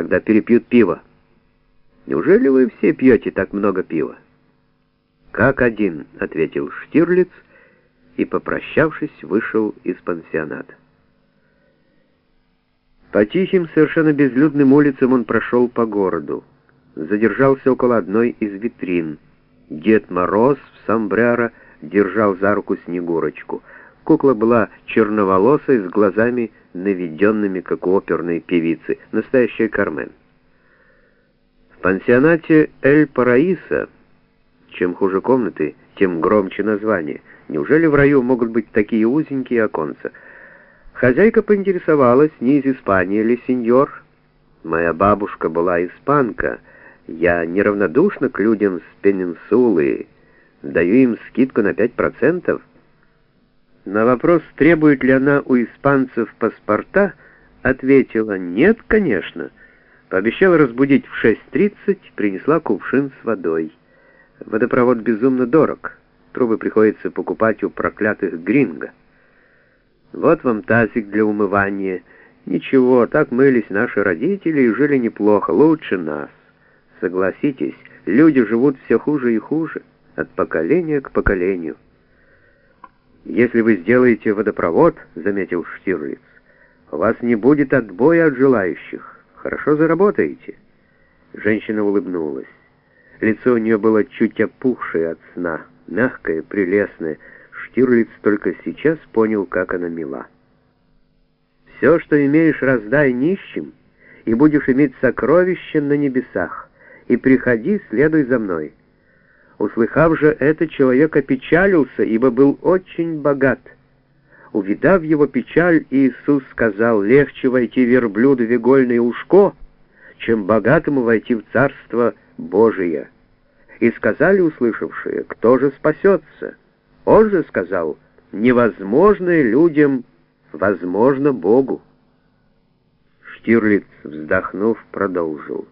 когда перепьют пиво. Неужели вы все пьете так много пива? Как один, ответил Штирлиц и, попрощавшись, вышел из пансионата. По тихим, совершенно безлюдным улицам он прошел по городу. Задержался около одной из витрин. Дед Мороз в сомбреро держал за руку Снегурочку. Кукла была черноволосой, с глазами наведенными, как у оперной певицы, настоящая Кармен. В пансионате «Эль Параиса», чем хуже комнаты, тем громче название. Неужели в раю могут быть такие узенькие оконца? Хозяйка поинтересовалась, не из Испании ли сеньор. Моя бабушка была испанка. Я неравнодушна к людям с пенинсулы. Даю им скидку на 5%. На вопрос, требует ли она у испанцев паспорта, ответила «нет, конечно». Пообещала разбудить в 6.30, принесла кувшин с водой. Водопровод безумно дорог. Трубы приходится покупать у проклятых гринго. Вот вам тазик для умывания. Ничего, так мылись наши родители и жили неплохо, лучше нас. Согласитесь, люди живут все хуже и хуже, от поколения к поколению. «Если вы сделаете водопровод, — заметил Штирлиц, — у вас не будет отбоя от желающих. Хорошо заработаете». Женщина улыбнулась. Лицо у нее было чуть опухшее от сна, мягкое, прелестное, Штирлиц только сейчас понял, как она мила. «Все, что имеешь, раздай нищим, и будешь иметь сокровища на небесах, и приходи, следуй за мной». Услыхав же это, человек опечалился, ибо был очень богат. Увидав его печаль, Иисус сказал, «Легче войти верблюду в игольное ушко, чем богатому войти в Царство Божие». И сказали услышавшие, «Кто же спасется?» Он же сказал, невозможное людям возможно Богу. Штирлиц, вздохнув, продолжил.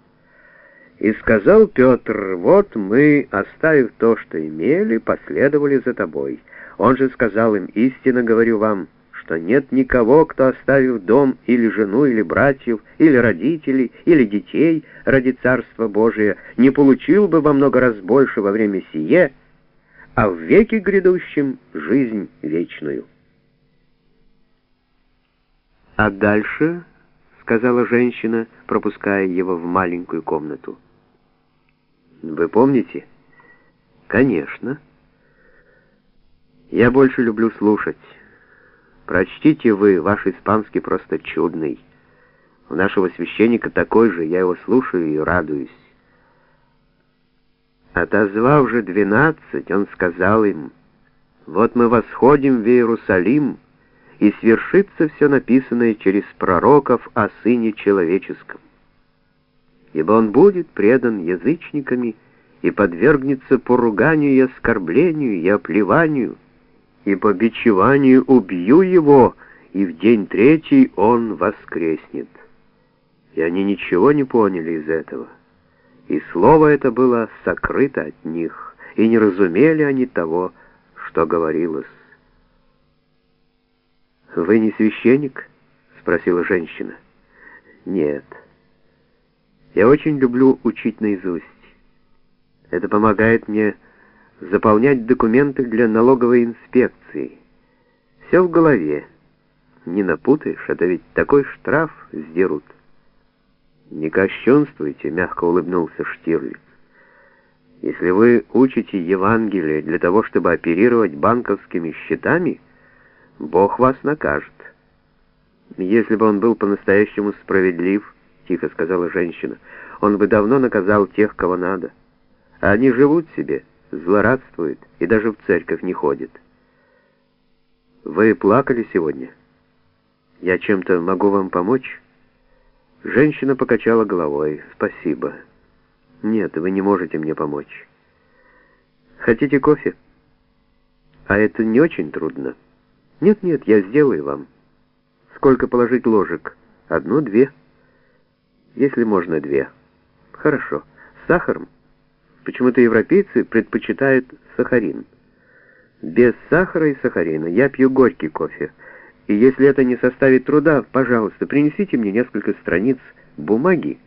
И сказал Петр, вот мы, оставив то, что имели, последовали за тобой. Он же сказал им, истинно говорю вам, что нет никого, кто, оставив дом или жену, или братьев, или родителей, или детей ради Царства Божия, не получил бы во много раз больше во время сие, а в веке грядущем жизнь вечную. «А дальше?» — сказала женщина, пропуская его в маленькую комнату. «Вы помните?» «Конечно. Я больше люблю слушать. Прочтите вы, ваш испанский просто чудный. У нашего священника такой же, я его слушаю и радуюсь. Отозвав же двенадцать, он сказал им, «Вот мы восходим в Иерусалим, и свершится все написанное через пророков о Сыне Человеческом. Ибо он будет предан язычниками и подвергнется поруганию и оскорблению и оплеванию, и по бичеванию убью его, и в день третий он воскреснет». И они ничего не поняли из этого и слово это было сокрыто от них, и не разумели они того, что говорилось. «Вы не священник?» — спросила женщина. «Нет. Я очень люблю учить наизусть. Это помогает мне заполнять документы для налоговой инспекции. Все в голове. Не напутаешь, это ведь такой штраф сдерут». «Не кощунствуйте», — мягко улыбнулся Штирлиц. «Если вы учите Евангелие для того, чтобы оперировать банковскими счетами, Бог вас накажет». «Если бы он был по-настоящему справедлив», — тихо сказала женщина, — «он бы давно наказал тех, кого надо. А они живут себе, злорадствуют и даже в церковь не ходят». «Вы плакали сегодня? Я чем-то могу вам помочь?» Женщина покачала головой. «Спасибо. Нет, вы не можете мне помочь. Хотите кофе? А это не очень трудно. Нет-нет, я сделаю вам. Сколько положить ложек? Одну, две? Если можно, две. Хорошо. С сахаром? Почему-то европейцы предпочитают сахарин. Без сахара и сахарина. Я пью горький кофе. И если это не составит труда, пожалуйста, принесите мне несколько страниц бумаги,